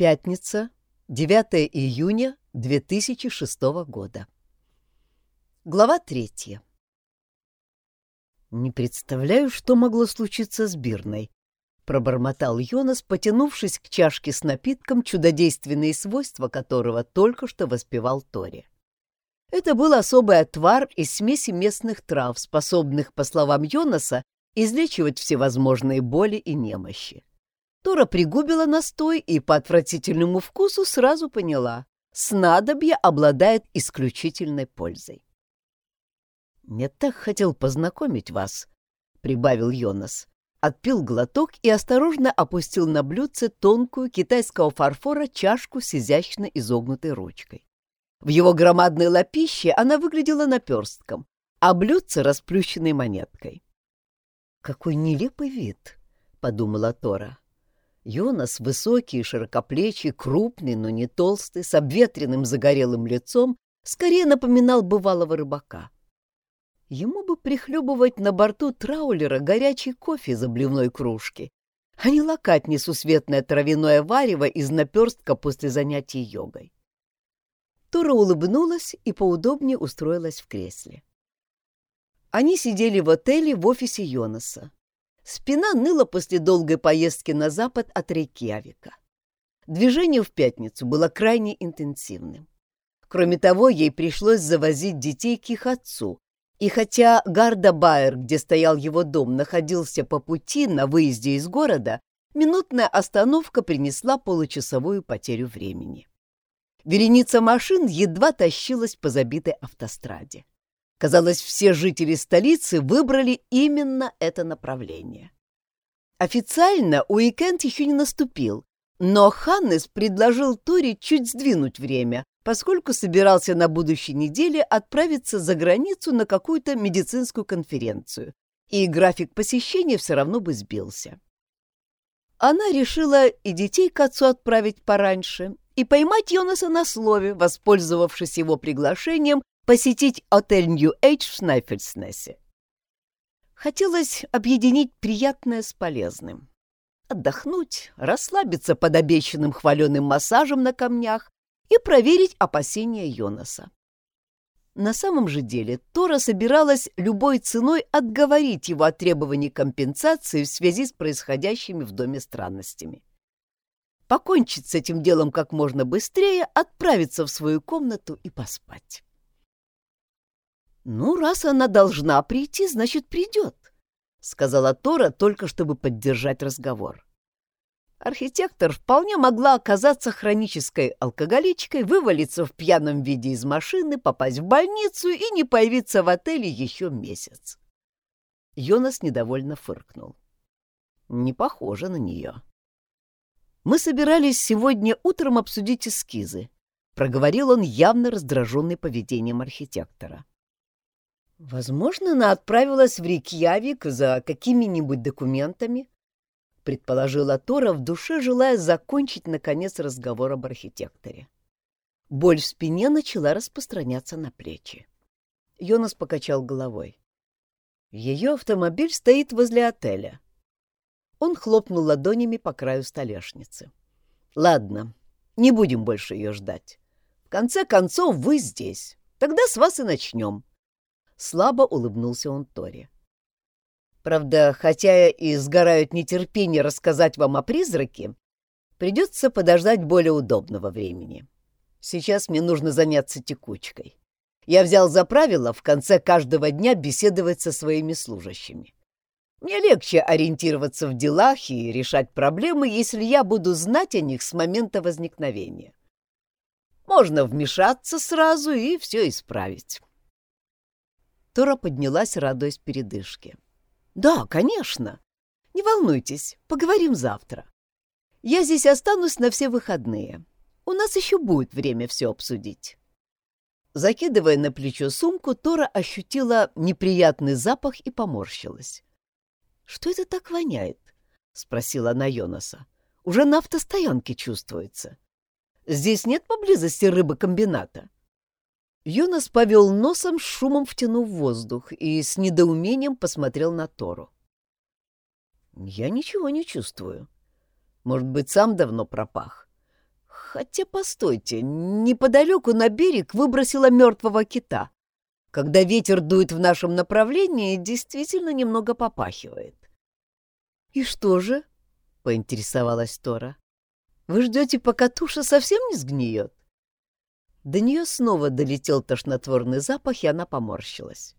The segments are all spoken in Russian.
Пятница, 9 июня 2006 года. Глава третья. «Не представляю, что могло случиться с Бирной», — пробормотал Йонас, потянувшись к чашке с напитком, чудодейственные свойства которого только что воспевал Тори. Это был особый отвар из смеси местных трав, способных, по словам Йонаса, излечивать всевозможные боли и немощи. Тора пригубила настой и по отвратительному вкусу сразу поняла — снадобье обладает исключительной пользой. «Я так хотел познакомить вас», — прибавил Йонас. Отпил глоток и осторожно опустил на блюдце тонкую китайского фарфора чашку с изящно изогнутой ручкой. В его громадной лапище она выглядела наперстком, а блюдце — расплющенной монеткой. «Какой нелепый вид!» — подумала Тора. Йонас, высокий, широкоплечий, крупный, но не толстый, с обветренным загорелым лицом, скорее напоминал бывалого рыбака. Ему бы прихлебывать на борту траулера горячий кофе из обливной кружки, а не лакать несусветное травяное варево из наперстка после занятий йогой. Тора улыбнулась и поудобнее устроилась в кресле. Они сидели в отеле в офисе Йонаса. Спина ныла после долгой поездки на запад от Рейкьявика. Движение в пятницу было крайне интенсивным. Кроме того, ей пришлось завозить детей к их отцу, и хотя Гарда Байер, где стоял его дом, находился по пути на выезде из города, минутная остановка принесла получасовую потерю времени. Вереница машин едва тащилась по забитой автостраде. Казалось, все жители столицы выбрали именно это направление. Официально уикенд еще не наступил, но Ханнес предложил Тори чуть сдвинуть время, поскольку собирался на будущей неделе отправиться за границу на какую-то медицинскую конференцию, и график посещения все равно бы сбился. Она решила и детей к отцу отправить пораньше, и поймать Йонаса на слове, воспользовавшись его приглашением посетить отель Нью-Эйдж в Снайфельснессе. Хотелось объединить приятное с полезным. Отдохнуть, расслабиться под обещанным хваленым массажем на камнях и проверить опасения Йонаса. На самом же деле Тора собиралась любой ценой отговорить его от требований компенсации в связи с происходящими в доме странностями. Покончить с этим делом как можно быстрее, отправиться в свою комнату и поспать. «Ну, раз она должна прийти, значит, придет», — сказала Тора, только чтобы поддержать разговор. Архитектор вполне могла оказаться хронической алкоголичкой, вывалиться в пьяном виде из машины, попасть в больницу и не появиться в отеле еще месяц. Йонас недовольно фыркнул. Не похоже на нее. «Мы собирались сегодня утром обсудить эскизы», — проговорил он, явно раздраженный поведением архитектора. Возможно, она отправилась в Рикьявик за какими-нибудь документами, предположила Тора в душе, желая закончить, наконец, разговор об архитекторе. Боль в спине начала распространяться на плечи. Йонас покачал головой. Ее автомобиль стоит возле отеля. Он хлопнул ладонями по краю столешницы. «Ладно, не будем больше ее ждать. В конце концов, вы здесь. Тогда с вас и начнем». Слабо улыбнулся он Тори. Правда, хотя и сгорают нетерпение рассказать вам о призраке, придется подождать более удобного времени. Сейчас мне нужно заняться текучкой. Я взял за правило в конце каждого дня беседовать со своими служащими. Мне легче ориентироваться в делах и решать проблемы, если я буду знать о них с момента возникновения. Можно вмешаться сразу и все исправить. Тора поднялась, радуясь передышке. «Да, конечно. Не волнуйтесь, поговорим завтра. Я здесь останусь на все выходные. У нас еще будет время все обсудить». Закидывая на плечо сумку, Тора ощутила неприятный запах и поморщилась. «Что это так воняет?» — спросила она Йонаса. «Уже на автостоянке чувствуется. Здесь нет поблизости рыбокомбината?» Йонас повел носом, шумом втянув воздух, и с недоумением посмотрел на Тору. «Я ничего не чувствую. Может быть, сам давно пропах. Хотя, постойте, неподалеку на берег выбросила мертвого кита. Когда ветер дует в нашем направлении, действительно немного попахивает. «И что же?» — поинтересовалась Тора. «Вы ждете, пока туша совсем не сгниет?» До нее снова долетел тошнотворный запах, и она поморщилась.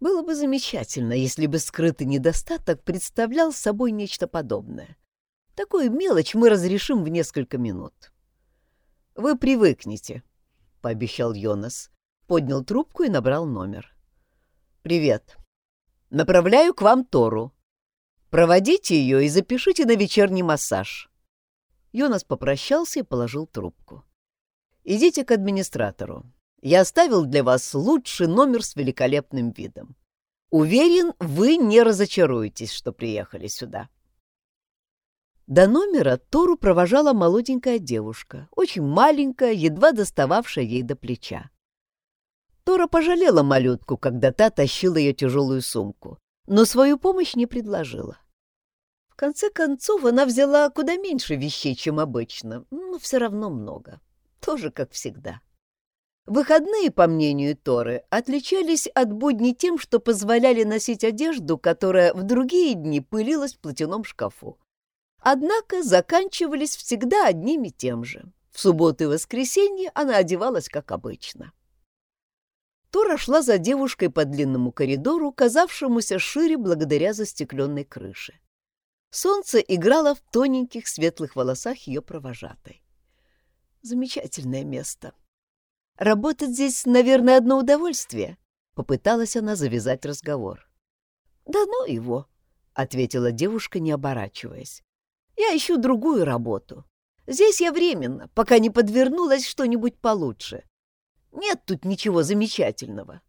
Было бы замечательно, если бы скрытый недостаток представлял собой нечто подобное. Такую мелочь мы разрешим в несколько минут. «Вы привыкнете», — пообещал Йонас, поднял трубку и набрал номер. «Привет. Направляю к вам Тору. Проводите ее и запишите на вечерний массаж». Йонас попрощался и положил трубку. «Идите к администратору. Я оставил для вас лучший номер с великолепным видом. Уверен, вы не разочаруетесь, что приехали сюда». До номера Тору провожала молоденькая девушка, очень маленькая, едва достававшая ей до плеча. Тора пожалела малютку, когда та тащила ее тяжелую сумку, но свою помощь не предложила. В конце концов, она взяла куда меньше вещей, чем обычно, но все равно много. Тоже как всегда. Выходные, по мнению Торы, отличались от будней тем, что позволяли носить одежду, которая в другие дни пылилась в платяном шкафу. Однако заканчивались всегда одним и тем же. В субботу и воскресенье она одевалась как обычно. Тора шла за девушкой по длинному коридору, казавшемуся шире благодаря застекленной крыше. Солнце играло в тоненьких светлых волосах ее провожатой. Замечательное место. Работать здесь, наверное, одно удовольствие. Попыталась она завязать разговор. Да ну его, ответила девушка, не оборачиваясь. Я ищу другую работу. Здесь я временно, пока не подвернулось что-нибудь получше. Нет тут ничего замечательного.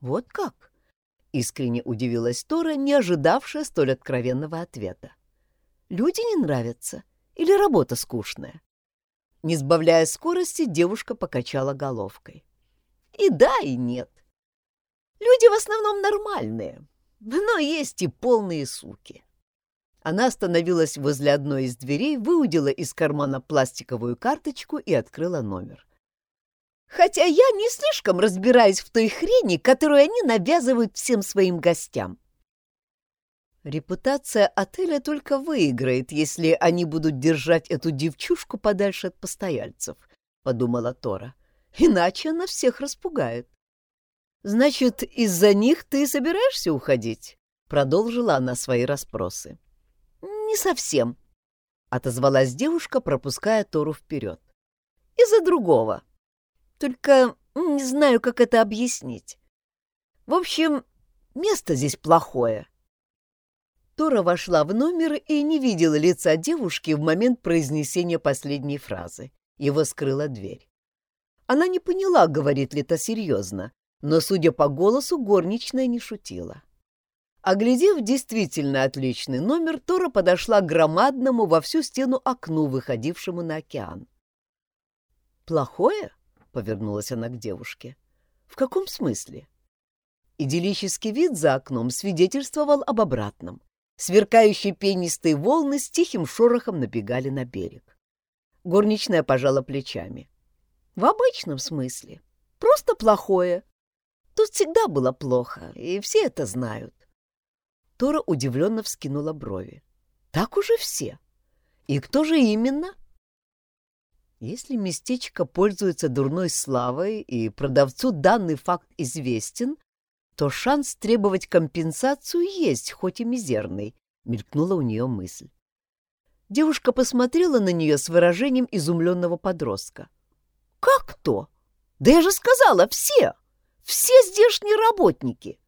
Вот как? Искренне удивилась Тора, не ожидавшая столь откровенного ответа. Люди не нравятся или работа скучная? Не сбавляя скорости, девушка покачала головкой. И да, и нет. Люди в основном нормальные, но есть и полные суки. Она остановилась возле одной из дверей, выудила из кармана пластиковую карточку и открыла номер. «Хотя я не слишком разбираюсь в той хрени, которую они навязывают всем своим гостям». Репутация отеля только выиграет, если они будут держать эту девчушку подальше от постояльцев, — подумала Тора. Иначе она всех распугает. Значит, из-за них ты собираешься уходить? Продолжила она свои расспросы не совсем», — отозвалась девушка, пропуская Тору вперед. «Из-за другого. Только не знаю, как это объяснить. В общем, место здесь плохое». Тора вошла в номер и не видела лица девушки в момент произнесения последней фразы. Его скрыла дверь. Она не поняла, говорит ли это серьезно, но, судя по голосу, горничная не шутила. Оглядев действительно отличный номер, Тора подошла к громадному во всю стену окну, выходившему на океан. «Плохое?» — повернулась она к девушке. «В каком смысле?» Идиллический вид за окном свидетельствовал об обратном. Сверкающие пенистые волны с тихим шорохом набегали на берег. Горничная пожала плечами. «В обычном смысле. Просто плохое. Тут всегда было плохо, и все это знают. Тора удивленно вскинула брови. «Так уже все. И кто же именно?» Если местечко пользуется дурной славой и продавцу данный факт известен, то шанс требовать компенсацию есть, хоть и мизерный, — мелькнула у нее мысль. Девушка посмотрела на нее с выражением изумленного подростка. «Как кто? Да я же сказала, все! Все здешние работники!»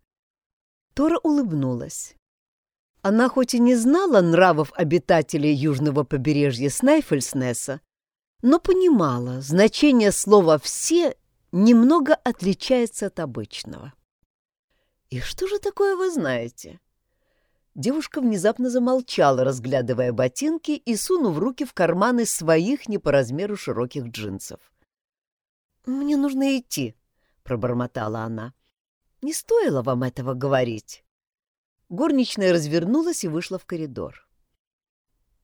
Тора улыбнулась. Она хоть и не знала нравов обитателей южного побережья Снайфельснеса, но понимала, значение слова «все» немного отличается от обычного. «И что же такое вы знаете?» Девушка внезапно замолчала, разглядывая ботинки и сунув руки в карманы своих не по размеру широких джинсов. «Мне нужно идти», — пробормотала она. «Не стоило вам этого говорить». Горничная развернулась и вышла в коридор.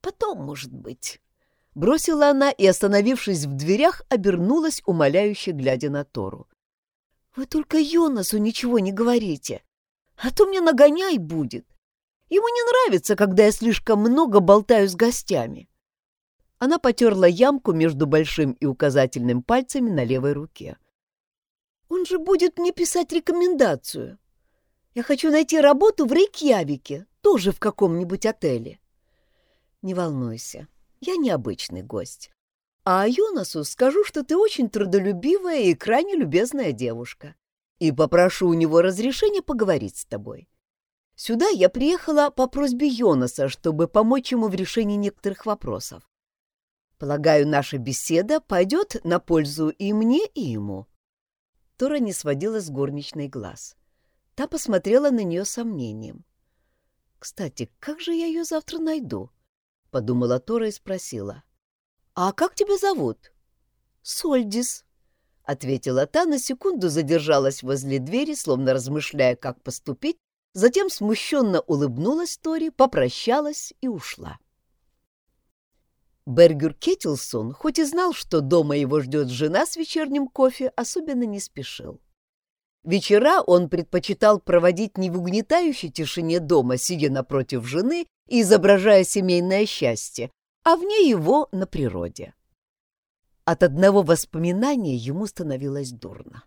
«Потом, может быть. Бросила она и, остановившись в дверях, обернулась, умоляюще глядя на Тору. «Вы только Йонасу ничего не говорите, а то мне нагоняй будет. Ему не нравится, когда я слишком много болтаю с гостями». Она потерла ямку между большим и указательным пальцами на левой руке. «Он же будет мне писать рекомендацию. Я хочу найти работу в Рейкьявике, тоже в каком-нибудь отеле». «Не волнуйся, я необычный гость. А Йонасу скажу, что ты очень трудолюбивая и крайне любезная девушка, и попрошу у него разрешения поговорить с тобой. Сюда я приехала по просьбе Йонаса, чтобы помочь ему в решении некоторых вопросов. Полагаю, наша беседа пойдет на пользу и мне, и ему». Тора не сводила с горничной глаз. Та посмотрела на нее сомнением. «Кстати, как же я ее завтра найду?» — подумала Тора и спросила. «А как тебя зовут?» «Сольдис», — ответила та, на секунду задержалась возле двери, словно размышляя, как поступить, затем смущенно улыбнулась Тори, попрощалась и ушла. Бергер Кеттелсон, хоть и знал, что дома его ждет жена с вечерним кофе, особенно не спешил. Вечера он предпочитал проводить не в угнетающей тишине дома, сидя напротив жены и изображая семейное счастье, а вне его на природе. От одного воспоминания ему становилось дурно.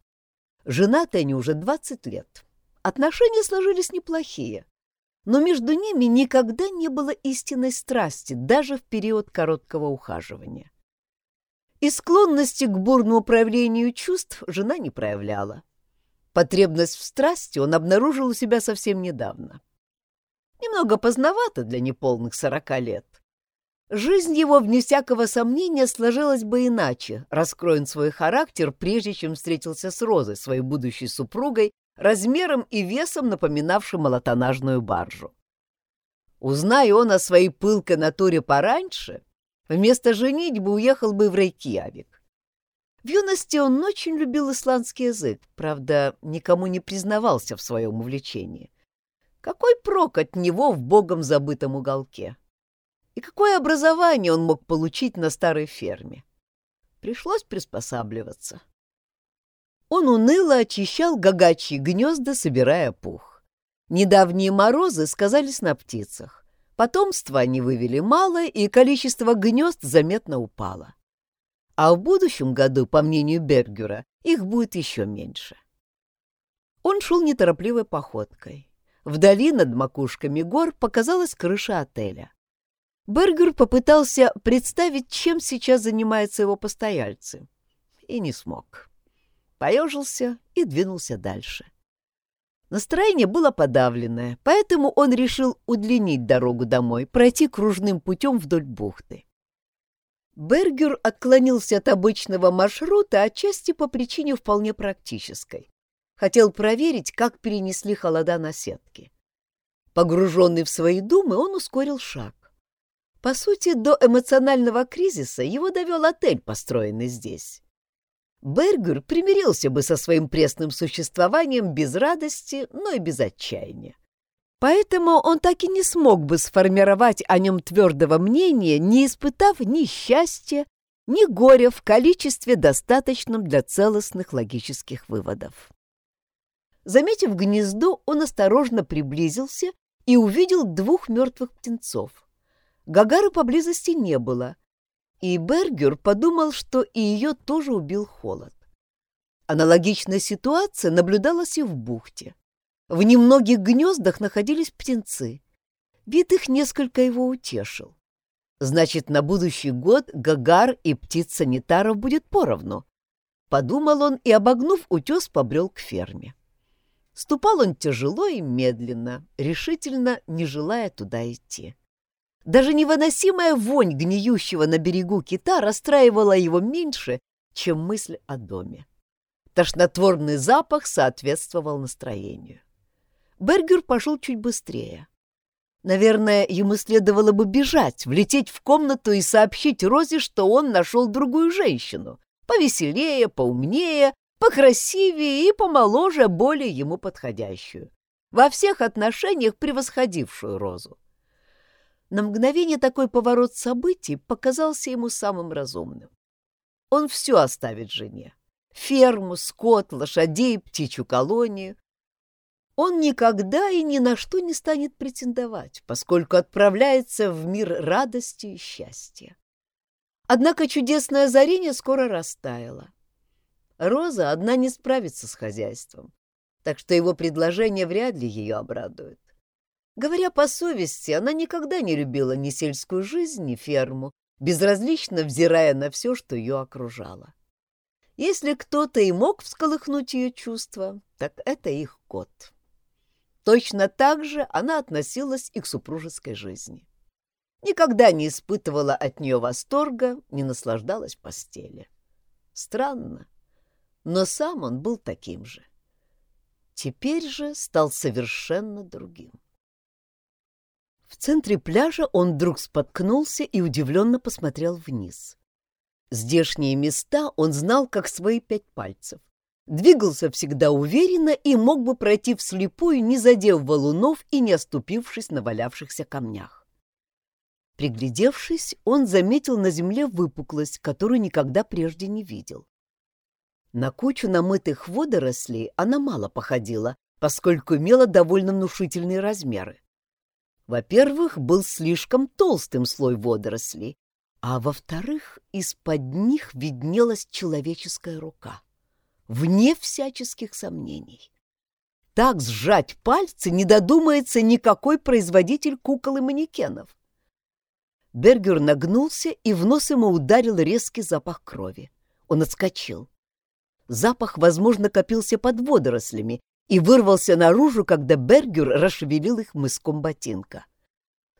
Женаты они уже 20 лет. Отношения сложились неплохие но между ними никогда не было истинной страсти, даже в период короткого ухаживания. И склонности к бурному проявлению чувств жена не проявляла. Потребность в страсти он обнаружил у себя совсем недавно. Немного поздновато для неполных сорока лет. Жизнь его, вне всякого сомнения, сложилась бы иначе, раскроен свой характер, прежде чем встретился с Розой, своей будущей супругой, размером и весом напоминавший молотонажную баржу. Узнай он о своей пылкой натуре пораньше, вместо женитьбы уехал бы в Рейкьявик. В юности он очень любил исландский язык, правда, никому не признавался в своем увлечении. Какой прок от него в богом забытом уголке? И какое образование он мог получить на старой ферме? Пришлось приспосабливаться. Он уныло очищал гагачьи гнезда, собирая пух. Недавние морозы сказались на птицах. Потомства они вывели мало, и количество гнезд заметно упало. А в будущем году, по мнению Бергера, их будет еще меньше. Он шел неторопливой походкой. Вдали над макушками гор показалась крыша отеля. Бергер попытался представить, чем сейчас занимаются его постояльцы, и не смог поежился и двинулся дальше. Настроение было подавленное, поэтому он решил удлинить дорогу домой, пройти кружным путем вдоль бухты. Бергер отклонился от обычного маршрута отчасти по причине вполне практической. Хотел проверить, как перенесли холода на сетки. Погруженный в свои думы, он ускорил шаг. По сути, до эмоционального кризиса его довел отель, построенный здесь. Бергер примирился бы со своим пресным существованием без радости, но и без отчаяния. Поэтому он так и не смог бы сформировать о нем твердого мнения, не испытав ни счастья, ни горя в количестве, достаточном для целостных логических выводов. Заметив гнездо, он осторожно приблизился и увидел двух мертвых птенцов. Гагары поблизости не было, и Бергер подумал, что и ее тоже убил холод. Аналогичная ситуация наблюдалась и в бухте. В немногих гнездах находились птенцы. Вид их несколько его утешил. Значит, на будущий год Гагар и птиц-санитаров будет поровну. Подумал он и, обогнув утес, побрел к ферме. Ступал он тяжело и медленно, решительно не желая туда идти. Даже невыносимая вонь гниющего на берегу кита расстраивала его меньше, чем мысль о доме. Тошнотворный запах соответствовал настроению. Бергер пошел чуть быстрее. Наверное, ему следовало бы бежать, влететь в комнату и сообщить Розе, что он нашел другую женщину, повеселее, поумнее, покрасивее и помоложе, более ему подходящую, во всех отношениях превосходившую Розу. На мгновение такой поворот событий показался ему самым разумным. Он все оставит жене. Ферму, скот, лошадей, птичью колонию. Он никогда и ни на что не станет претендовать, поскольку отправляется в мир радости и счастья. Однако чудесное озарение скоро растаяло. Роза одна не справится с хозяйством, так что его предложение вряд ли ее обрадует. Говоря по совести, она никогда не любила ни сельскую жизнь, ни ферму, безразлично взирая на все, что ее окружало. Если кто-то и мог всколыхнуть ее чувства, так это их кот. Точно так же она относилась и к супружеской жизни. Никогда не испытывала от нее восторга, не наслаждалась постели. Странно, но сам он был таким же. Теперь же стал совершенно другим. В центре пляжа он вдруг споткнулся и удивленно посмотрел вниз. Здешние места он знал как свои пять пальцев. Двигался всегда уверенно и мог бы пройти вслепую, не задев валунов и не оступившись на валявшихся камнях. Приглядевшись, он заметил на земле выпуклость, которую никогда прежде не видел. На кучу намытых водорослей она мало походила, поскольку имела довольно внушительные размеры. Во-первых, был слишком толстым слой водорослей, а во-вторых, из-под них виднелась человеческая рука. Вне всяческих сомнений. Так сжать пальцы не додумается никакой производитель кукол и манекенов. Бергер нагнулся, и в нос ему ударил резкий запах крови. Он отскочил. Запах, возможно, копился под водорослями и вырвался наружу, когда Бергер расшевелил их мыском ботинка.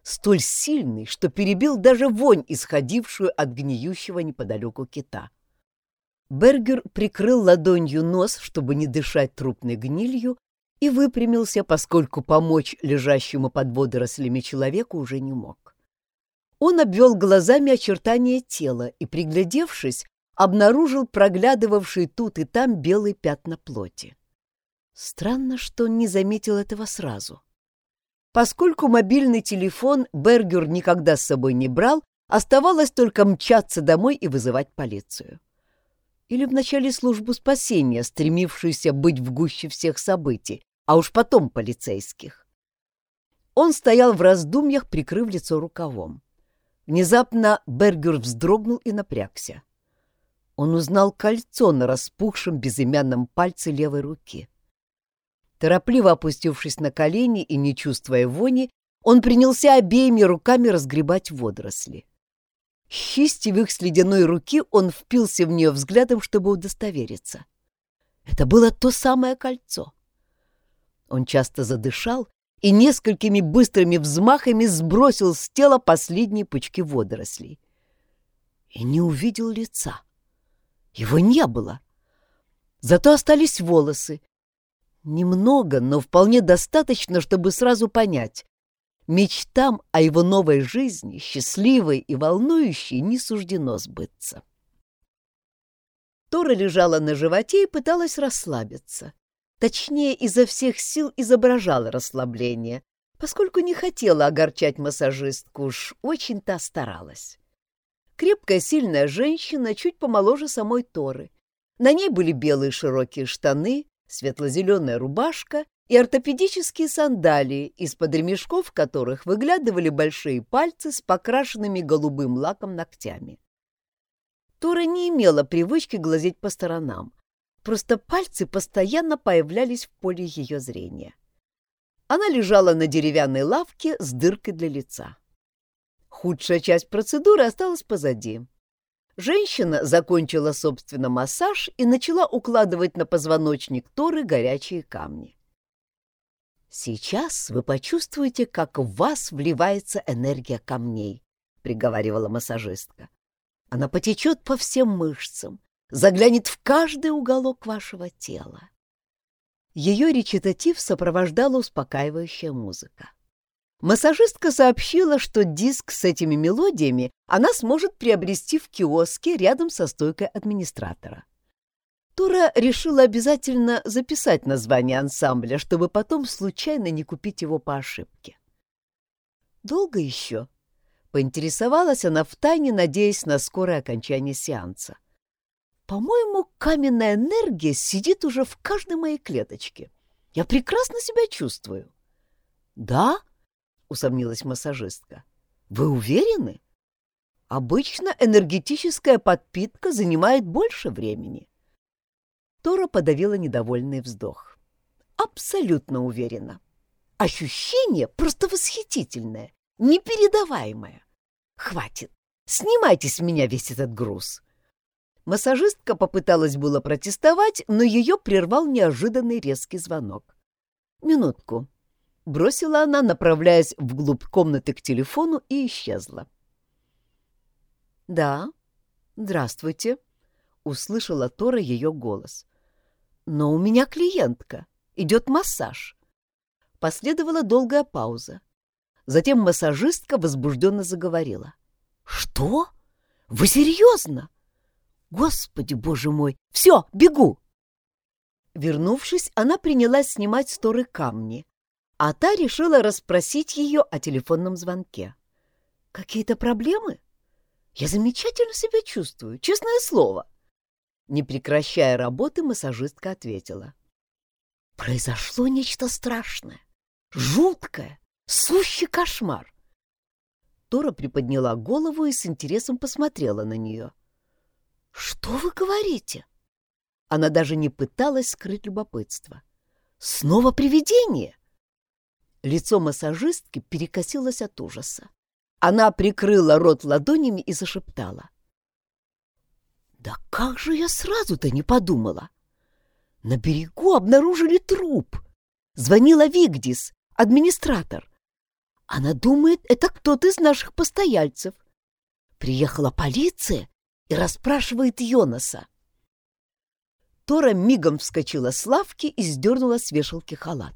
Столь сильный, что перебил даже вонь, исходившую от гниющего неподалеку кита. Бергер прикрыл ладонью нос, чтобы не дышать трупной гнилью, и выпрямился, поскольку помочь лежащему под водорослями человеку уже не мог. Он обвел глазами очертания тела и, приглядевшись, обнаружил проглядывавший тут и там белые пятна плоти. Странно, что он не заметил этого сразу. Поскольку мобильный телефон Бергер никогда с собой не брал, оставалось только мчаться домой и вызывать полицию. Или в начале службу спасения, стремившуюся быть в гуще всех событий, а уж потом полицейских. Он стоял в раздумьях, прикрыв лицо рукавом. Внезапно Бергер вздрогнул и напрягся. Он узнал кольцо на распухшем безымянном пальце левой руки. Торопливо опустившись на колени и не чувствуя вони, он принялся обеими руками разгребать водоросли. Счистив их с ледяной руки, он впился в нее взглядом, чтобы удостовериться. Это было то самое кольцо. Он часто задышал и несколькими быстрыми взмахами сбросил с тела последние пучки водорослей. И не увидел лица. Его не было. Зато остались волосы. Немного, но вполне достаточно, чтобы сразу понять. Мечтам о его новой жизни, счастливой и волнующей, не суждено сбыться. Тора лежала на животе и пыталась расслабиться. Точнее, изо всех сил изображала расслабление, поскольку не хотела огорчать массажистку, уж очень-то старалась. Крепкая, сильная женщина, чуть помоложе самой Торы. На ней были белые широкие штаны, светло-зеленая рубашка и ортопедические сандалии, из-под ремешков которых выглядывали большие пальцы с покрашенными голубым лаком ногтями. Тора не имела привычки глазеть по сторонам, просто пальцы постоянно появлялись в поле ее зрения. Она лежала на деревянной лавке с дыркой для лица. Худшая часть процедуры осталась позади. Женщина закончила, собственно, массаж и начала укладывать на позвоночник Торы горячие камни. «Сейчас вы почувствуете, как в вас вливается энергия камней», — приговаривала массажистка. «Она потечет по всем мышцам, заглянет в каждый уголок вашего тела». Ее речитатив сопровождала успокаивающая музыка. Массажистка сообщила, что диск с этими мелодиями она сможет приобрести в киоске рядом со стойкой администратора. Тура решила обязательно записать название ансамбля, чтобы потом случайно не купить его по ошибке. «Долго еще?» Поинтересовалась она втайне, надеясь на скорое окончание сеанса. По-моему, каменная энергия сидит уже в каждой моей клеточке. Я прекрасно себя чувствую. Да? Усомнилась массажистка. Вы уверены? Обычно энергетическая подпитка занимает больше времени. Тора подавила недовольный вздох. Абсолютно уверена. Ощущение просто восхитительное, непередаваемое. Хватит, снимайте с меня весь этот груз. Массажистка попыталась было протестовать, но ее прервал неожиданный резкий звонок. «Минутку», — бросила она, направляясь вглубь комнаты к телефону, и исчезла. «Да, здравствуйте», — услышала Тора ее голос. «Но у меня клиентка. Идет массаж». Последовала долгая пауза. Затем массажистка возбужденно заговорила. «Что? Вы серьезно? Господи, боже мой! Все, бегу!» Вернувшись, она принялась снимать с Торы камни, а та решила расспросить ее о телефонном звонке. «Какие-то проблемы?» Я замечательно себя чувствую, честное слово. Не прекращая работы, массажистка ответила. Произошло нечто страшное, жуткое, сущий кошмар. Тора приподняла голову и с интересом посмотрела на нее. «Что вы говорите?» Она даже не пыталась скрыть любопытство. «Снова привидение?» Лицо массажистки перекосилось от ужаса. Она прикрыла рот ладонями и зашептала. «Да как же я сразу-то не подумала! На берегу обнаружили труп. Звонила Вигдис, администратор. Она думает, это кто-то из наших постояльцев. Приехала полиция и расспрашивает Йонаса. Тора мигом вскочила с лавки и сдернула с вешалки халат.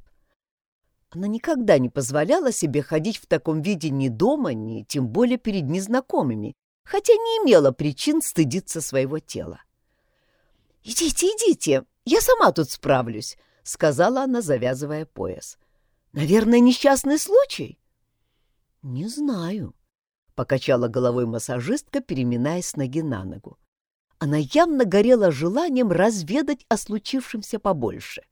Она никогда не позволяла себе ходить в таком виде ни дома, ни тем более перед незнакомыми, хотя не имела причин стыдиться своего тела. «Идите, идите, я сама тут справлюсь», — сказала она, завязывая пояс. «Наверное, несчастный случай?» «Не знаю», — покачала головой массажистка, переминаясь с ноги на ногу. Она явно горела желанием разведать о случившемся побольше.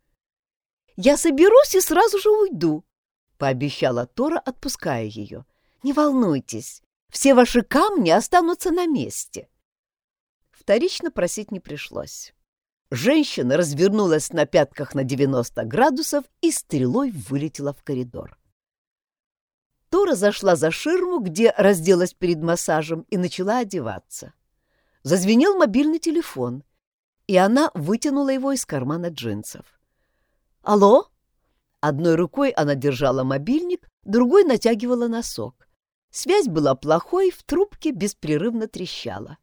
Я соберусь и сразу же уйду, — пообещала Тора, отпуская ее. Не волнуйтесь, все ваши камни останутся на месте. Вторично просить не пришлось. Женщина развернулась на пятках на 90 градусов и стрелой вылетела в коридор. Тора зашла за ширму, где разделась перед массажем, и начала одеваться. Зазвенел мобильный телефон, и она вытянула его из кармана джинсов. «Алло?» Одной рукой она держала мобильник, другой натягивала носок. Связь была плохой, в трубке беспрерывно трещала.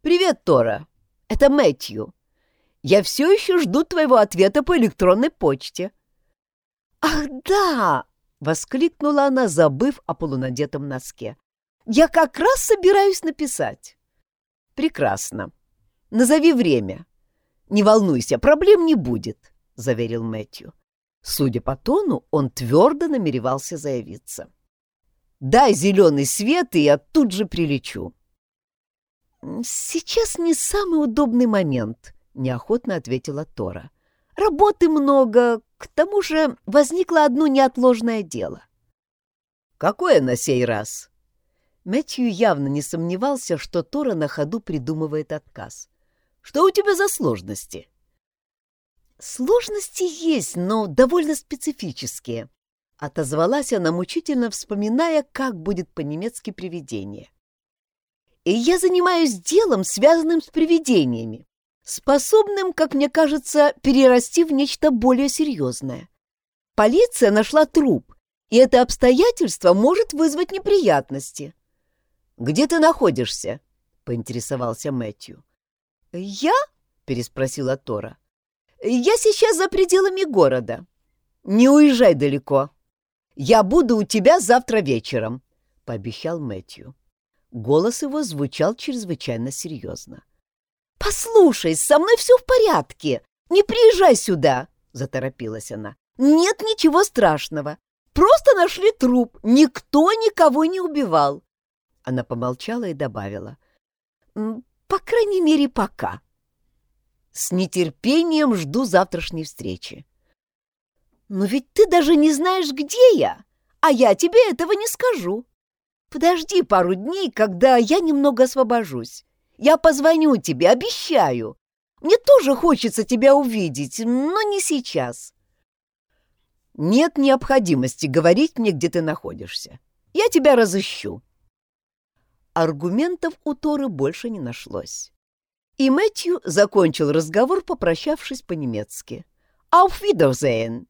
«Привет, Тора. Это Мэтью. Я все еще жду твоего ответа по электронной почте». «Ах, да!» — воскликнула она, забыв о полунадетом носке. «Я как раз собираюсь написать». «Прекрасно. Назови время. Не волнуйся, проблем не будет. — заверил Мэтью. Судя по тону, он твердо намеревался заявиться. «Дай зеленый свет, и я тут же прилечу». «Сейчас не самый удобный момент», — неохотно ответила Тора. «Работы много, к тому же возникло одно неотложное дело». «Какое на сей раз?» Мэтью явно не сомневался, что Тора на ходу придумывает отказ. «Что у тебя за сложности?» «Сложности есть, но довольно специфические», — отозвалась она, мучительно вспоминая, как будет по-немецки привидение. «И я занимаюсь делом, связанным с привидениями, способным, как мне кажется, перерасти в нечто более серьезное. Полиция нашла труп, и это обстоятельство может вызвать неприятности». «Где ты находишься?» — поинтересовался Мэтью. «Я?» — переспросила Тора. Я сейчас за пределами города. Не уезжай далеко. Я буду у тебя завтра вечером, — пообещал Мэтью. Голос его звучал чрезвычайно серьезно. «Послушай, со мной все в порядке. Не приезжай сюда!» — заторопилась она. «Нет ничего страшного. Просто нашли труп. Никто никого не убивал. Она помолчала и добавила. «По крайней мере, пока. С нетерпением жду завтрашней встречи». «Но ведь ты даже не знаешь, где я, а я тебе этого не скажу. Подожди пару дней, когда я немного освобожусь. Я позвоню тебе, обещаю. Мне тоже хочется тебя увидеть, но не сейчас». «Нет необходимости говорить мне, где ты находишься. Я тебя разыщу». Аргументов у Торы больше не нашлось. И Мэтью закончил разговор, попрощавшись по-немецки. «Auf Wiedersehen!»